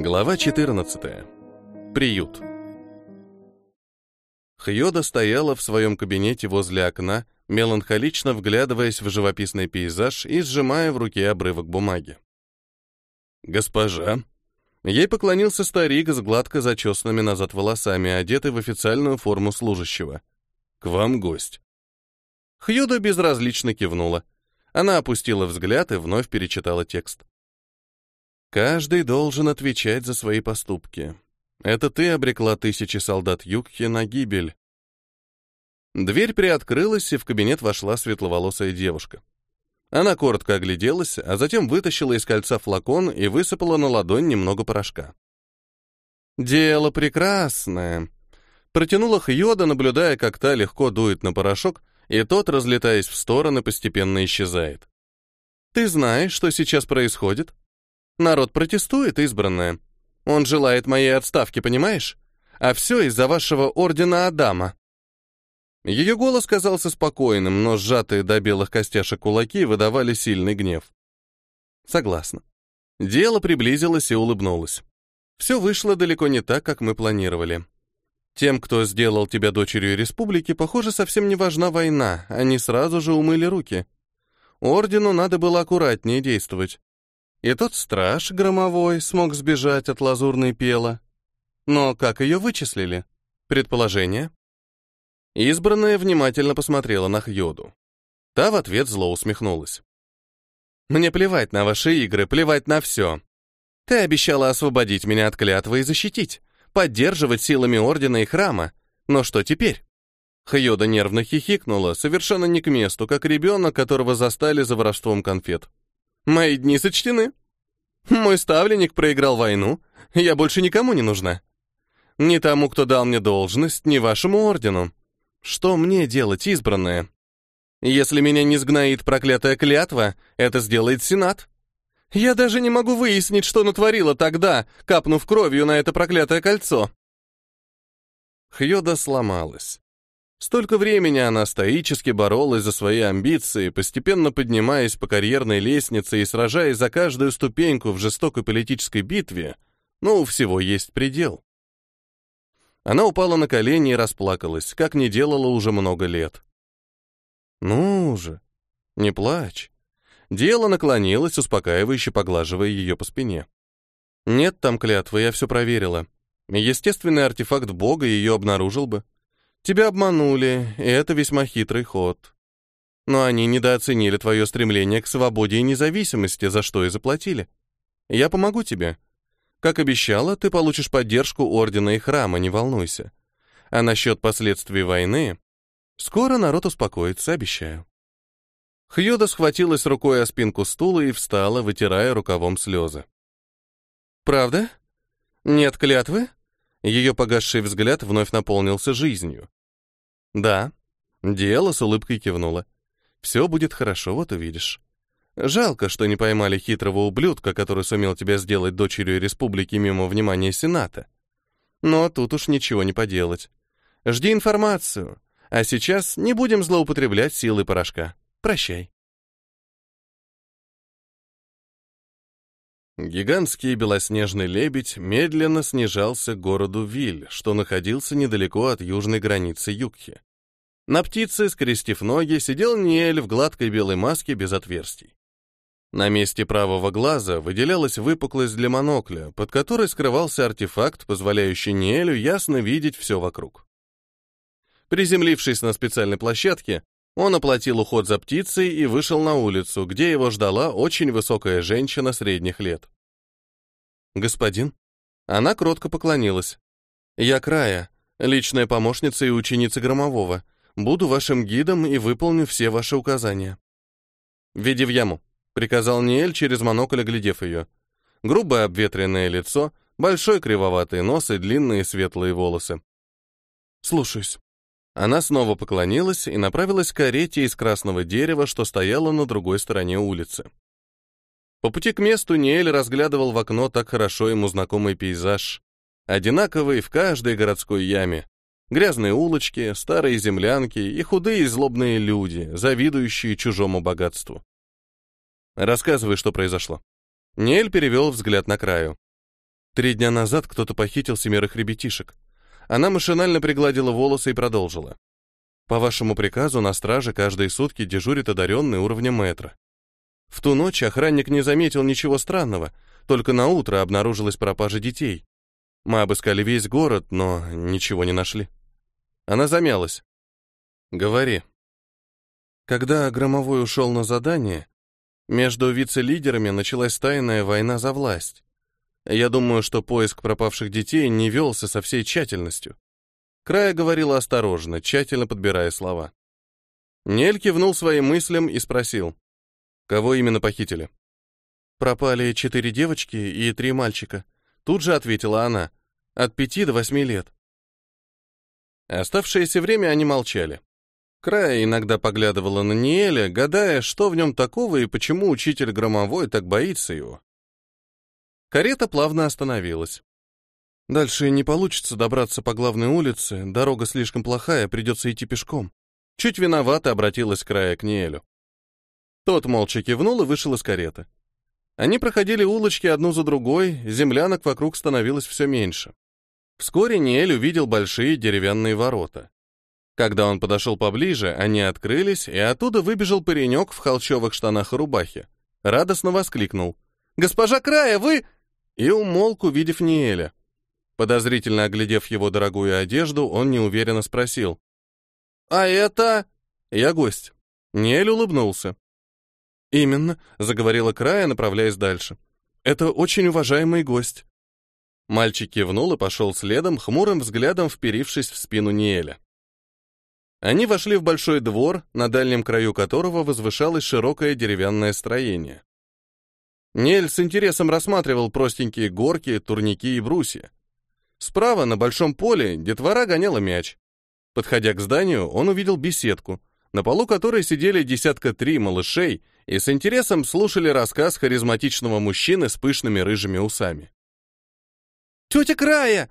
Глава 14. Приют. Хьода стояла в своем кабинете возле окна, меланхолично вглядываясь в живописный пейзаж и сжимая в руке обрывок бумаги. «Госпожа!» Ей поклонился старик с гладко зачесанными назад волосами, одетый в официальную форму служащего. «К вам гость». Хьюда безразлично кивнула. Она опустила взгляд и вновь перечитала текст. Каждый должен отвечать за свои поступки. Это ты обрекла тысячи солдат Юкхи на гибель. Дверь приоткрылась, и в кабинет вошла светловолосая девушка. Она коротко огляделась, а затем вытащила из кольца флакон и высыпала на ладонь немного порошка. «Дело прекрасное!» Протянула Хьода, наблюдая, как та легко дует на порошок, и тот, разлетаясь в стороны, постепенно исчезает. «Ты знаешь, что сейчас происходит?» Народ протестует, избранная. Он желает моей отставки, понимаешь? А все из-за вашего ордена Адама. Ее голос казался спокойным, но сжатые до белых костяшек кулаки выдавали сильный гнев. Согласна. Дело приблизилось и улыбнулось. Все вышло далеко не так, как мы планировали. Тем, кто сделал тебя дочерью республики, похоже, совсем не важна война, они сразу же умыли руки. Ордену надо было аккуратнее действовать. И тот страж громовой смог сбежать от лазурной пела. Но как ее вычислили? Предположение? Избранная внимательно посмотрела на Хьоду. Та в ответ зло усмехнулась. «Мне плевать на ваши игры, плевать на все. Ты обещала освободить меня от клятвы и защитить, поддерживать силами Ордена и Храма. Но что теперь?» Хьода нервно хихикнула, совершенно не к месту, как ребенок, которого застали за воровством конфет. Мои дни сочтены. Мой ставленник проиграл войну, я больше никому не нужна. Ни тому, кто дал мне должность, ни вашему ордену. Что мне делать, избранное? Если меня не сгноит проклятая клятва, это сделает Сенат. Я даже не могу выяснить, что натворила тогда, капнув кровью на это проклятое кольцо. Хьода сломалась. Столько времени она стоически боролась за свои амбиции, постепенно поднимаясь по карьерной лестнице и сражаясь за каждую ступеньку в жестокой политической битве, но у всего есть предел. Она упала на колени и расплакалась, как не делала уже много лет. «Ну же, не плачь». Дело наклонилось, успокаивающе поглаживая ее по спине. «Нет там клятвы, я все проверила. Естественный артефакт Бога ее обнаружил бы. Тебя обманули, и это весьма хитрый ход. Но они недооценили твое стремление к свободе и независимости, за что и заплатили. Я помогу тебе. Как обещала, ты получишь поддержку Ордена и Храма, не волнуйся. А насчет последствий войны... Скоро народ успокоится, обещаю. Хьюда схватилась рукой о спинку стула и встала, вытирая рукавом слезы. «Правда? Нет клятвы?» Ее погасший взгляд вновь наполнился жизнью. «Да». Диэла с улыбкой кивнула. «Все будет хорошо, вот увидишь. Жалко, что не поймали хитрого ублюдка, который сумел тебя сделать дочерью республики мимо внимания Сената. Но тут уж ничего не поделать. Жди информацию. А сейчас не будем злоупотреблять силой порошка. Прощай». Гигантский белоснежный лебедь медленно снижался к городу Виль, что находился недалеко от южной границы Юкхи. На птице, скрестив ноги, сидел Ниэль в гладкой белой маске без отверстий. На месте правого глаза выделялась выпуклость для монокля, под которой скрывался артефакт, позволяющий Ниэлю ясно видеть все вокруг. Приземлившись на специальной площадке, он оплатил уход за птицей и вышел на улицу, где его ждала очень высокая женщина средних лет. «Господин?» Она кротко поклонилась. «Я Края, личная помощница и ученица Громового. Буду вашим гидом и выполню все ваши указания». «Веди в яму», — приказал Ниэль через монокль, оглядев ее. Грубое обветренное лицо, большой кривоватый нос и длинные светлые волосы. «Слушаюсь». Она снова поклонилась и направилась к карете из красного дерева, что стояла на другой стороне улицы. По пути к месту Ниэль разглядывал в окно так хорошо ему знакомый пейзаж, одинаковый в каждой городской яме. Грязные улочки, старые землянки и худые злобные люди, завидующие чужому богатству. Рассказывай, что произошло. Ниэль перевел взгляд на краю. Три дня назад кто-то похитил семерых ребятишек. Она машинально пригладила волосы и продолжила. По вашему приказу на страже каждые сутки дежурит одаренный уровня метра. В ту ночь охранник не заметил ничего странного, только на утро обнаружилась пропажа детей. Мы обыскали весь город, но ничего не нашли. Она замялась. Говори. Когда Громовой ушел на задание, между вице-лидерами началась тайная война за власть. Я думаю, что поиск пропавших детей не велся со всей тщательностью. Края говорила осторожно, тщательно подбирая слова. Нель кивнул своим мыслям и спросил, кого именно похитили. Пропали четыре девочки и три мальчика. Тут же ответила она, от пяти до восьми лет. Оставшееся время они молчали. Края иногда поглядывала на Ниэля, гадая, что в нем такого и почему учитель Громовой так боится его. Карета плавно остановилась. Дальше не получится добраться по главной улице, дорога слишком плохая, придется идти пешком. Чуть виновато обратилась Края к Ниэлю. Тот молча кивнул и вышел из кареты. Они проходили улочки одну за другой, землянок вокруг становилось все меньше. Вскоре Ниэль увидел большие деревянные ворота. Когда он подошел поближе, они открылись, и оттуда выбежал паренек в холчевых штанах и рубахе. Радостно воскликнул. «Госпожа Края, вы...» и умолк, увидев Ниэля. Подозрительно оглядев его дорогую одежду, он неуверенно спросил. «А это...» «Я гость». Ниэль улыбнулся. «Именно», — заговорила Края, направляясь дальше. «Это очень уважаемый гость». Мальчик кивнул и пошел следом, хмурым взглядом вперившись в спину Ниэля. Они вошли в большой двор, на дальнем краю которого возвышалось широкое деревянное строение. Нель с интересом рассматривал простенькие горки, турники и брусья. Справа, на большом поле, детвора гоняла мяч. Подходя к зданию, он увидел беседку, на полу которой сидели десятка три малышей и с интересом слушали рассказ харизматичного мужчины с пышными рыжими усами. «Тетя Края!»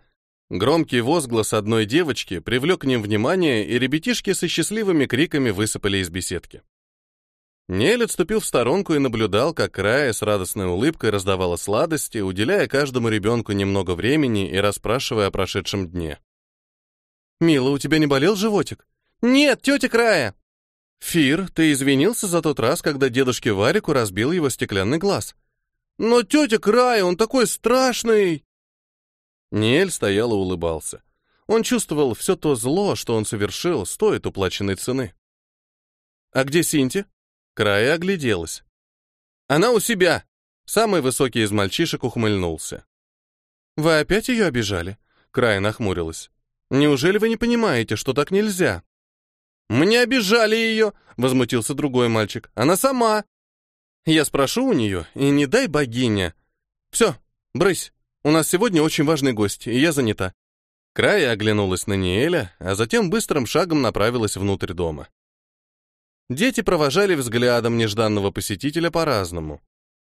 Громкий возглас одной девочки привлек к ним внимание, и ребятишки со счастливыми криками высыпали из беседки. Нель отступил в сторонку и наблюдал, как Края с радостной улыбкой раздавала сладости, уделяя каждому ребенку немного времени и расспрашивая о прошедшем дне. «Мила, у тебя не болел животик?» «Нет, тетя Края!» «Фир, ты извинился за тот раз, когда дедушке Варику разбил его стеклянный глаз?» «Но тетя Края, он такой страшный!» Ниэль стоял и улыбался. Он чувствовал все то зло, что он совершил, стоит уплаченной цены. «А где Синти?» Края огляделась. «Она у себя!» Самый высокий из мальчишек ухмыльнулся. «Вы опять ее обижали?» Края нахмурилась. «Неужели вы не понимаете, что так нельзя?» «Мы не обижали ее!» — возмутился другой мальчик. «Она сама!» «Я спрошу у нее, и не дай богиня!» «Все, брысь, у нас сегодня очень важный гость, и я занята». Края оглянулась на Ниэля, а затем быстрым шагом направилась внутрь дома. Дети провожали взглядом нежданного посетителя по-разному.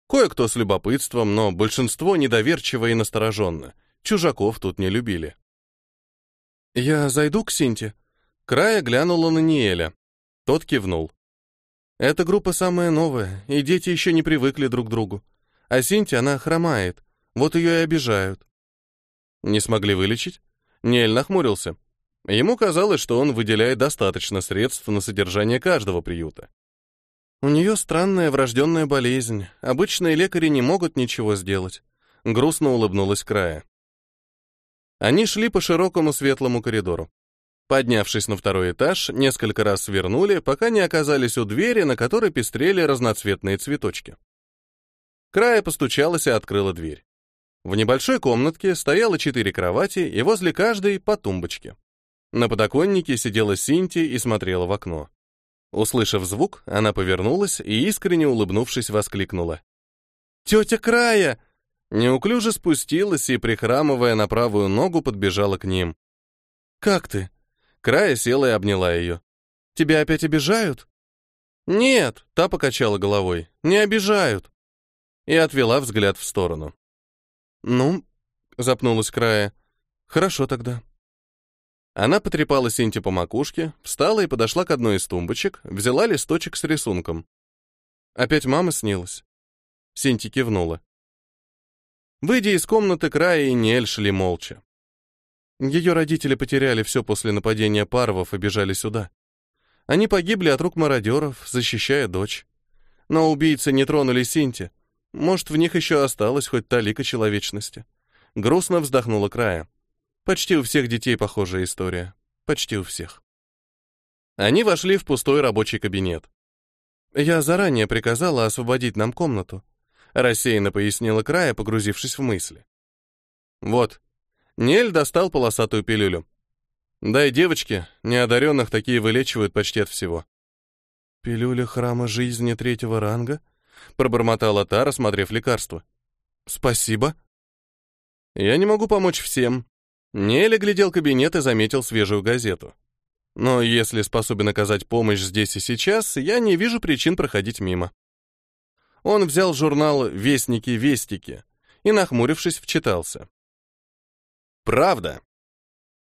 Кое-кто с любопытством, но большинство недоверчиво и настороженно. Чужаков тут не любили. «Я зайду к Синте?» Края глянула на Ниэля. Тот кивнул. «Эта группа самая новая, и дети еще не привыкли друг к другу. А Синти, она хромает, вот ее и обижают». «Не смогли вылечить?» Ниэль нахмурился. Ему казалось, что он выделяет достаточно средств на содержание каждого приюта. У нее странная врожденная болезнь. Обычные лекари не могут ничего сделать. Грустно улыбнулась Края. Они шли по широкому светлому коридору. Поднявшись на второй этаж, несколько раз свернули, пока не оказались у двери, на которой пестрели разноцветные цветочки. Края постучалась и открыла дверь. В небольшой комнатке стояло четыре кровати, и возле каждой по тумбочке. На подоконнике сидела Синти и смотрела в окно. Услышав звук, она повернулась и, искренне улыбнувшись, воскликнула. «Тетя Края!» Неуклюже спустилась и, прихрамывая на правую ногу, подбежала к ним. «Как ты?» Края села и обняла ее. «Тебя опять обижают?» «Нет», — та покачала головой, — «не обижают». И отвела взгляд в сторону. «Ну», — запнулась Края, — «хорошо тогда». Она потрепала Синти по макушке, встала и подошла к одной из тумбочек, взяла листочек с рисунком. Опять мама снилась. Синти кивнула. Выйдя из комнаты, Края и Нель шли молча. Ее родители потеряли все после нападения парвов и бежали сюда. Они погибли от рук мародеров, защищая дочь. Но убийцы не тронули Синти. Может, в них еще осталась хоть талика человечности. Грустно вздохнула Края. Почти у всех детей похожая история. Почти у всех. Они вошли в пустой рабочий кабинет. «Я заранее приказала освободить нам комнату», рассеянно пояснила Края, погрузившись в мысли. «Вот». Нель достал полосатую пилюлю. «Дай девочке, неодаренных такие вылечивают почти от всего». «Пилюля храма жизни третьего ранга?» пробормотала та, рассмотрев лекарство. «Спасибо». «Я не могу помочь всем». Нель глядел кабинет и заметил свежую газету. Но если способен оказать помощь здесь и сейчас, я не вижу причин проходить мимо. Он взял журнал «Вестники-вестики» и, нахмурившись, вчитался. Правда.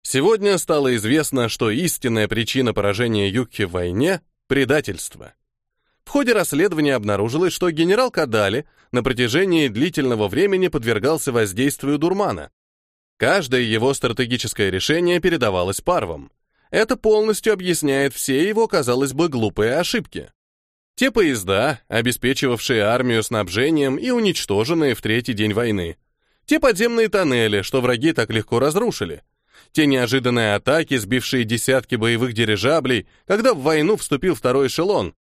Сегодня стало известно, что истинная причина поражения Юкхи в войне — предательство. В ходе расследования обнаружилось, что генерал Кадали на протяжении длительного времени подвергался воздействию дурмана. Каждое его стратегическое решение передавалось парвам. Это полностью объясняет все его, казалось бы, глупые ошибки. Те поезда, обеспечивавшие армию снабжением и уничтоженные в третий день войны. Те подземные тоннели, что враги так легко разрушили. Те неожиданные атаки, сбившие десятки боевых дирижаблей, когда в войну вступил второй эшелон.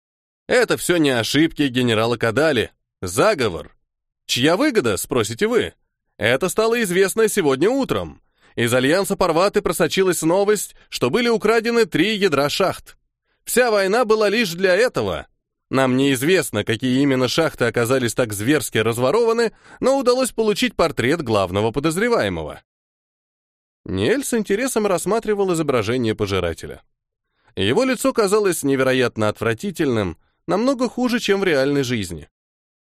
Это все не ошибки генерала Кадали. Заговор. Чья выгода, спросите вы? Это стало известно сегодня утром. Из альянса Парваты просочилась новость, что были украдены три ядра шахт. Вся война была лишь для этого. Нам неизвестно, какие именно шахты оказались так зверски разворованы, но удалось получить портрет главного подозреваемого. Ниэль с интересом рассматривал изображение пожирателя. Его лицо казалось невероятно отвратительным, намного хуже, чем в реальной жизни.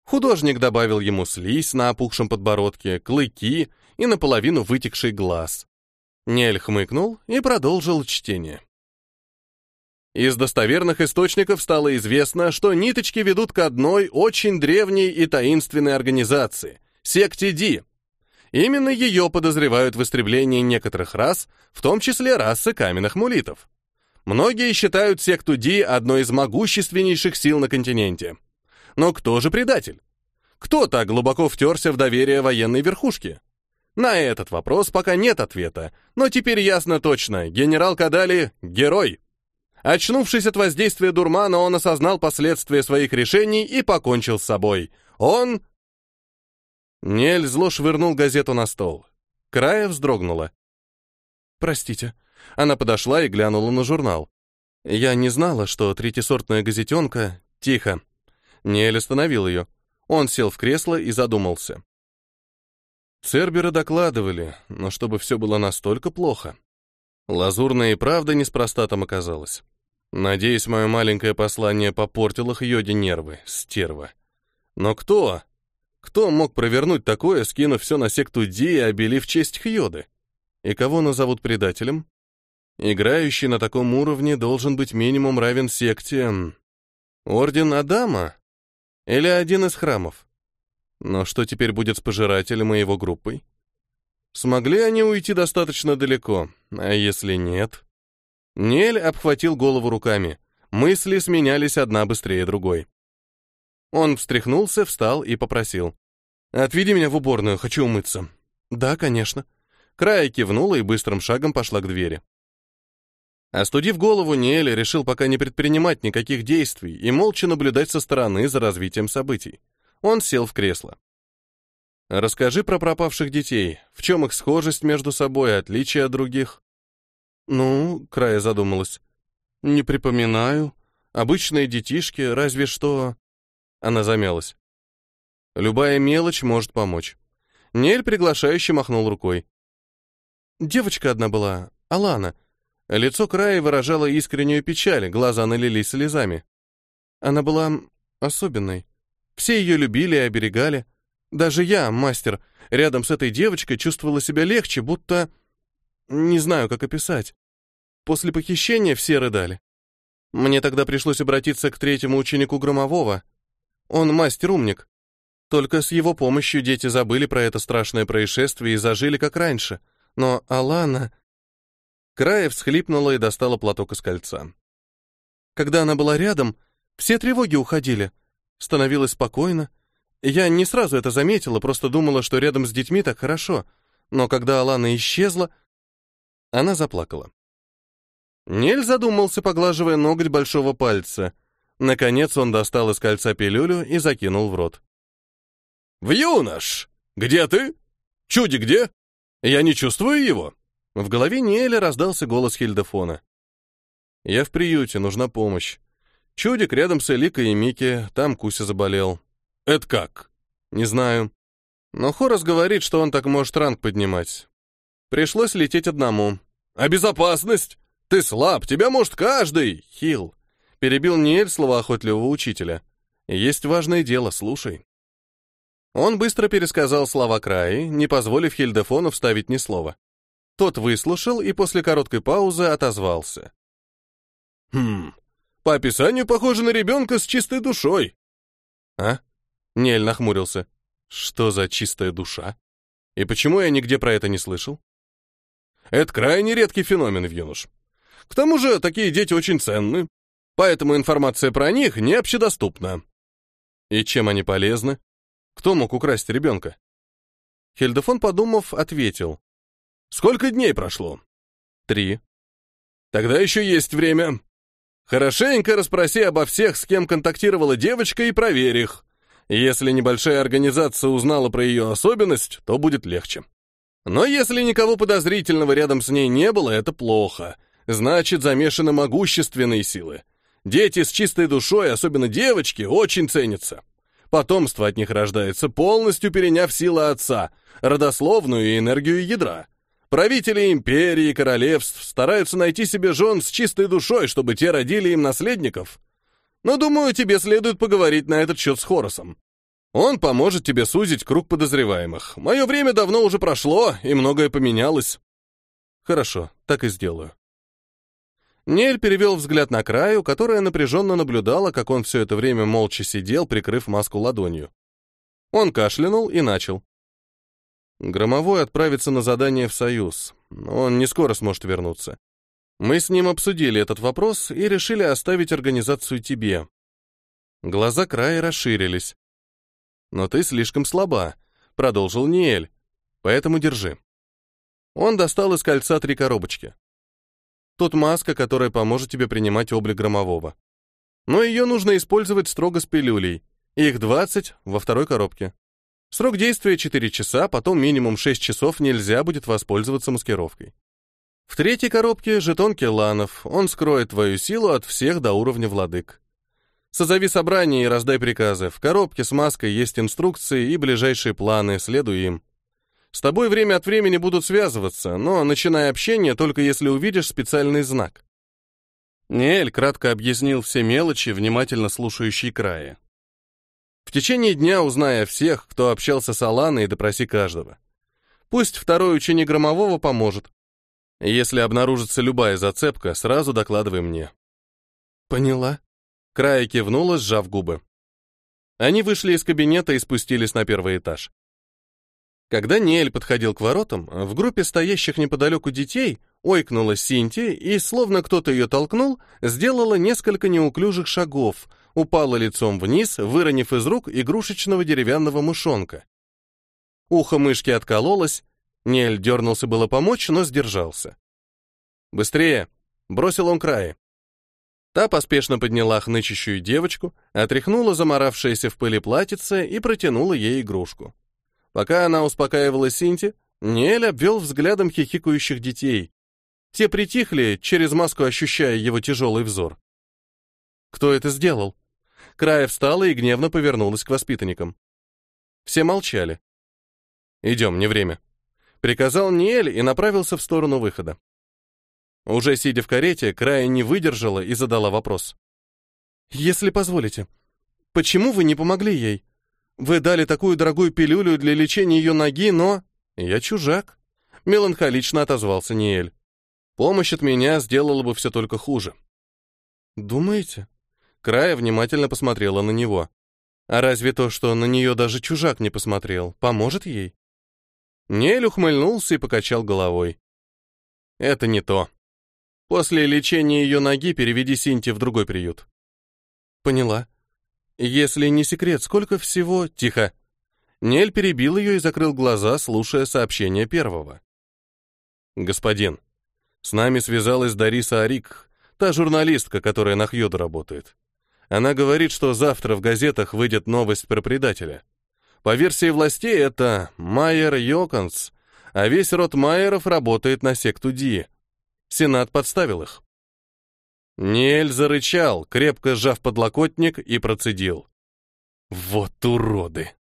Художник добавил ему слизь на опухшем подбородке, клыки и наполовину вытекший глаз. Нель хмыкнул и продолжил чтение. Из достоверных источников стало известно, что ниточки ведут к одной очень древней и таинственной организации — секте Ди. Именно ее подозревают в истреблении некоторых рас, в том числе расы каменных мулитов. Многие считают секту Ди одной из могущественнейших сил на континенте. Но кто же предатель? Кто так глубоко втерся в доверие военной верхушки? На этот вопрос пока нет ответа, но теперь ясно точно, генерал Кадали — герой. Очнувшись от воздействия дурмана, он осознал последствия своих решений и покончил с собой. Он... Нель зло швырнул газету на стол. Края вздрогнула. «Простите». Она подошла и глянула на журнал. «Я не знала, что третьесортная газетенка...» «Тихо». Нель остановил ее. Он сел в кресло и задумался. Церберы докладывали, но чтобы все было настолько плохо. Лазурная и правда неспроста там оказалась. Надеюсь, мое маленькое послание попортило Хьоде нервы, стерва. Но кто? Кто мог провернуть такое, скинув все на секту Ди и обелив честь Хьоды? И кого назовут предателем? Играющий на таком уровне должен быть минимум равен секте... Орден Адама? Или один из храмов? Но что теперь будет с пожирателем и его группой? Смогли они уйти достаточно далеко, а если нет? Нель обхватил голову руками. Мысли сменялись одна быстрее другой. Он встряхнулся, встал и попросил. «Отведи меня в уборную, хочу умыться». «Да, конечно». Края кивнула и быстрым шагом пошла к двери. Остудив голову, Ниэль решил пока не предпринимать никаких действий и молча наблюдать со стороны за развитием событий. Он сел в кресло. «Расскажи про пропавших детей. В чем их схожесть между собой, отличие от других?» «Ну», — Края задумалась. «Не припоминаю. Обычные детишки, разве что...» Она замялась. «Любая мелочь может помочь». Нель приглашающе махнул рукой. «Девочка одна была, Алана». Лицо Краи выражало искреннюю печаль, глаза налились слезами. Она была особенной. Все ее любили и оберегали. Даже я, мастер, рядом с этой девочкой чувствовала себя легче, будто... Не знаю, как описать. После похищения все рыдали. Мне тогда пришлось обратиться к третьему ученику Громового. Он мастер-умник. Только с его помощью дети забыли про это страшное происшествие и зажили как раньше. Но Алана... Края всхлипнула и достала платок из кольца. Когда она была рядом, все тревоги уходили. Становилось спокойно. Я не сразу это заметила, просто думала, что рядом с детьми так хорошо. Но когда Алана исчезла, она заплакала. Нель задумался, поглаживая ноготь большого пальца. Наконец он достал из кольца пилюлю и закинул в рот. «В! Где ты? Чуди где? Я не чувствую его!» В голове Неэля раздался голос Хильдефона. «Я в приюте, нужна помощь. Чудик рядом с Эликой и Мики, там Куся заболел». «Это как?» «Не знаю. Но Хорос говорит, что он так может ранг поднимать. Пришлось лететь одному». «А безопасность? Ты слаб, тебя может каждый!» «Хил». Перебил Ниэль слова охотливого учителя. «Есть важное дело, слушай». Он быстро пересказал слова Краи, не позволив Хильдефону вставить ни слова. Тот выслушал и после короткой паузы отозвался. «Хм, по описанию похоже на ребенка с чистой душой». «А?» — Нель нахмурился. «Что за чистая душа? И почему я нигде про это не слышал?» «Это крайне редкий феномен в юнош. К тому же такие дети очень ценны, поэтому информация про них не общедоступна». «И чем они полезны? Кто мог украсть ребенка?» Хельдефон, подумав, ответил. Сколько дней прошло? Три. Тогда еще есть время. Хорошенько расспроси обо всех, с кем контактировала девочка, и проверь их. Если небольшая организация узнала про ее особенность, то будет легче. Но если никого подозрительного рядом с ней не было, это плохо. Значит, замешаны могущественные силы. Дети с чистой душой, особенно девочки, очень ценятся. Потомство от них рождается, полностью переняв силы отца, родословную и энергию ядра. Правители империи и королевств стараются найти себе жен с чистой душой, чтобы те родили им наследников. Но, думаю, тебе следует поговорить на этот счет с Хоросом. Он поможет тебе сузить круг подозреваемых. Мое время давно уже прошло, и многое поменялось. Хорошо, так и сделаю. Нель перевел взгляд на краю, которая напряженно наблюдала, как он все это время молча сидел, прикрыв маску ладонью. Он кашлянул и начал. Громовой отправится на задание в Союз. Он не скоро сможет вернуться. Мы с ним обсудили этот вопрос и решили оставить организацию тебе. Глаза края расширились. Но ты слишком слаба, продолжил Ниэль. Поэтому держи. Он достал из кольца три коробочки. Тут маска, которая поможет тебе принимать облик громового. Но ее нужно использовать строго с пилюлей. Их 20 во второй коробке. Срок действия 4 часа, потом минимум 6 часов нельзя будет воспользоваться маскировкой. В третьей коробке жетон Келанов. Он скроет твою силу от всех до уровня владык. Созови собрание и раздай приказы. В коробке с маской есть инструкции и ближайшие планы, следуй им. С тобой время от времени будут связываться, но начинай общение только если увидишь специальный знак. Неэль кратко объяснил все мелочи, внимательно слушающий края. В течение дня узнай о всех, кто общался с Аланой, и допроси каждого. Пусть второй ученик Громового поможет. Если обнаружится любая зацепка, сразу докладывай мне. Поняла. Края кивнула, сжав губы. Они вышли из кабинета и спустились на первый этаж. Когда Ниэль подходил к воротам, в группе стоящих неподалеку детей ойкнула Синти и, словно кто-то ее толкнул, сделала несколько неуклюжих шагов, упала лицом вниз, выронив из рук игрушечного деревянного мышонка. Ухо мышки откололось, Нель дернулся было помочь, но сдержался. «Быстрее!» — бросил он крае. Та поспешно подняла хнычущую девочку, отряхнула заморавшееся в пыли платьице и протянула ей игрушку. Пока она успокаивала Синти, Нель обвел взглядом хихикающих детей. Те притихли, через маску ощущая его тяжелый взор. «Кто это сделал?» Края встала и гневно повернулась к воспитанникам. Все молчали. «Идем, не время», — приказал Ниэль и направился в сторону выхода. Уже сидя в карете, Края не выдержала и задала вопрос. «Если позволите, почему вы не помогли ей? Вы дали такую дорогую пилюлю для лечения ее ноги, но...» «Я чужак», — меланхолично отозвался Ниэль. «Помощь от меня сделала бы все только хуже». «Думаете?» Края внимательно посмотрела на него. А разве то, что на нее даже чужак не посмотрел, поможет ей? Нель ухмыльнулся и покачал головой. Это не то. После лечения ее ноги переведи Синти в другой приют. Поняла. Если не секрет, сколько всего... Тихо. Нель перебил ее и закрыл глаза, слушая сообщение первого. Господин, с нами связалась Дариса Арик, та журналистка, которая на Хьюд работает. Она говорит, что завтра в газетах выйдет новость про предателя. По версии властей, это Майер Йоконс, а весь род Майеров работает на секту Ди. Сенат подставил их. Ниэль зарычал, крепко сжав подлокотник, и процедил. «Вот уроды!»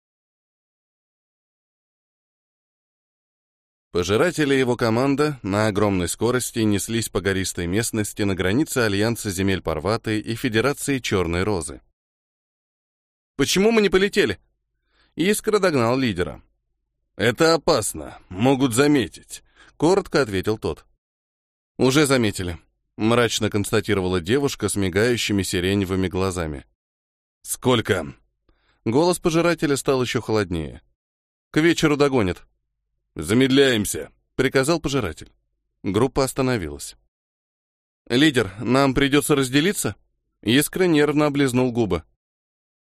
Пожиратели и его команда на огромной скорости неслись по гористой местности на границе Альянса земель Парваты и Федерации Черной Розы. «Почему мы не полетели?» Искра догнал лидера. «Это опасно, могут заметить», — коротко ответил тот. «Уже заметили», — мрачно констатировала девушка с мигающими сиреневыми глазами. «Сколько?» Голос пожирателя стал еще холоднее. «К вечеру догонит», «Замедляемся», — приказал пожиратель. Группа остановилась. «Лидер, нам придется разделиться?» Искра нервно облизнул губы.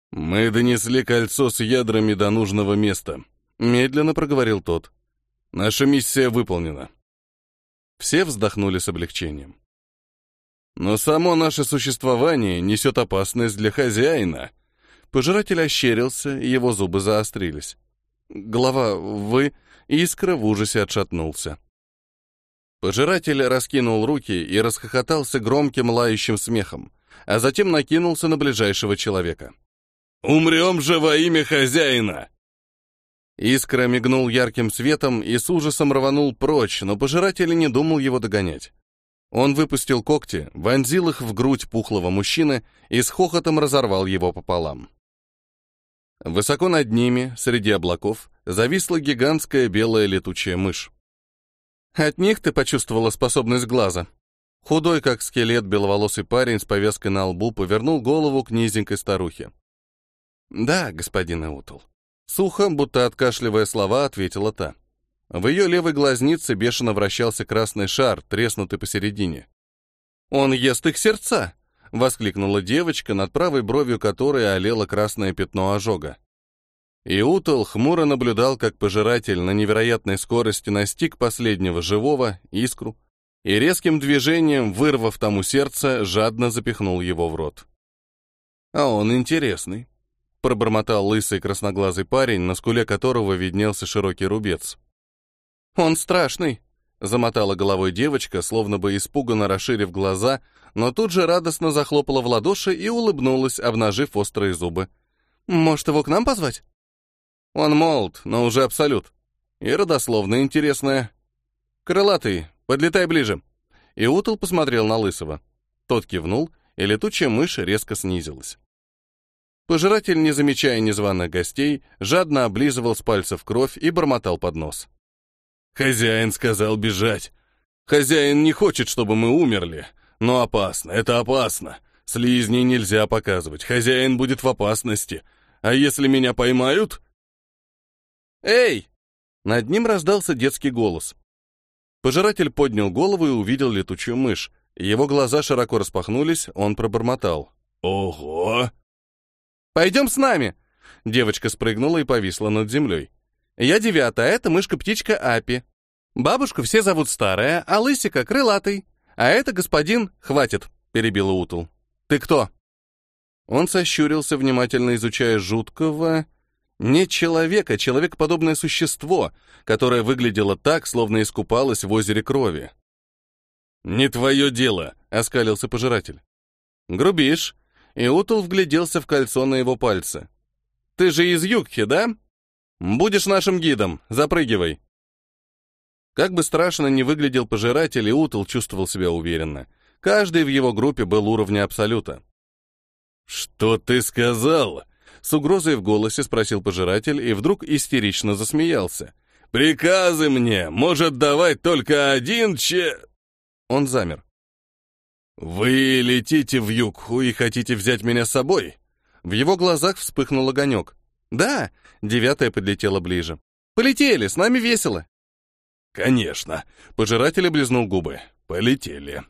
«Мы донесли кольцо с ядрами до нужного места», — медленно проговорил тот. «Наша миссия выполнена». Все вздохнули с облегчением. «Но само наше существование несет опасность для хозяина». Пожиратель ощерился, его зубы заострились. «Глава, вы...» Искра в ужасе отшатнулся. Пожиратель раскинул руки и расхохотался громким лающим смехом, а затем накинулся на ближайшего человека. «Умрем же во имя хозяина!» Искра мигнул ярким светом и с ужасом рванул прочь, но пожиратель не думал его догонять. Он выпустил когти, вонзил их в грудь пухлого мужчины и с хохотом разорвал его пополам. Высоко над ними, среди облаков, зависла гигантская белая летучая мышь. От них ты почувствовала способность глаза. Худой, как скелет, беловолосый парень с повязкой на лбу повернул голову к низенькой старухе. «Да, господин Эутл». Сухо, будто откашливая слова, ответила та. В ее левой глазнице бешено вращался красный шар, треснутый посередине. «Он ест их сердца!» — воскликнула девочка, над правой бровью которой олело красное пятно ожога. И Утал хмуро наблюдал, как пожиратель на невероятной скорости настиг последнего живого, искру, и резким движением, вырвав тому сердце, жадно запихнул его в рот. «А он интересный», — пробормотал лысый красноглазый парень, на скуле которого виднелся широкий рубец. «Он страшный», — замотала головой девочка, словно бы испуганно расширив глаза, но тут же радостно захлопала в ладоши и улыбнулась, обнажив острые зубы. «Может, его к нам позвать?» Он молод, но уже абсолют. И родословно интересная. Крылатый, подлетай ближе. И Утл посмотрел на Лысого. Тот кивнул, и летучая мышь резко снизилась. Пожиратель, не замечая незваных гостей, жадно облизывал с пальцев кровь и бормотал под нос. «Хозяин сказал бежать. Хозяин не хочет, чтобы мы умерли. Но опасно, это опасно. Слизней нельзя показывать. Хозяин будет в опасности. А если меня поймают, «Эй!» Над ним раздался детский голос. Пожиратель поднял голову и увидел летучую мышь. Его глаза широко распахнулись, он пробормотал. «Ого!» «Пойдем с нами!» Девочка спрыгнула и повисла над землей. «Я девятая, это мышка-птичка Апи. Бабушку все зовут Старая, а Лысика — Крылатый. А это господин... Хватит!» — перебила Утул. «Ты кто?» Он сощурился, внимательно изучая жуткого, не человек, а человекоподобное существо, которое выглядело так, словно искупалось в озере крови. «Не твое дело», — оскалился пожиратель. «Грубишь?» И Утул вгляделся в кольцо на его пальце. «Ты же из Югхи, да? Будешь нашим гидом, запрыгивай». Как бы страшно ни выглядел пожиратель, и Утул чувствовал себя уверенно. Каждый в его группе был уровня Абсолюта. «Что ты сказал?» С угрозой в голосе спросил пожиратель и вдруг истерично засмеялся. «Приказы мне может давать только один че...» Он замер. «Вы летите в Югху и хотите взять меня с собой? В его глазах вспыхнул огонек. «Да!» — девятая подлетела ближе. «Полетели, с нами весело!» «Конечно!» — пожиратель облизнул губы. «Полетели!»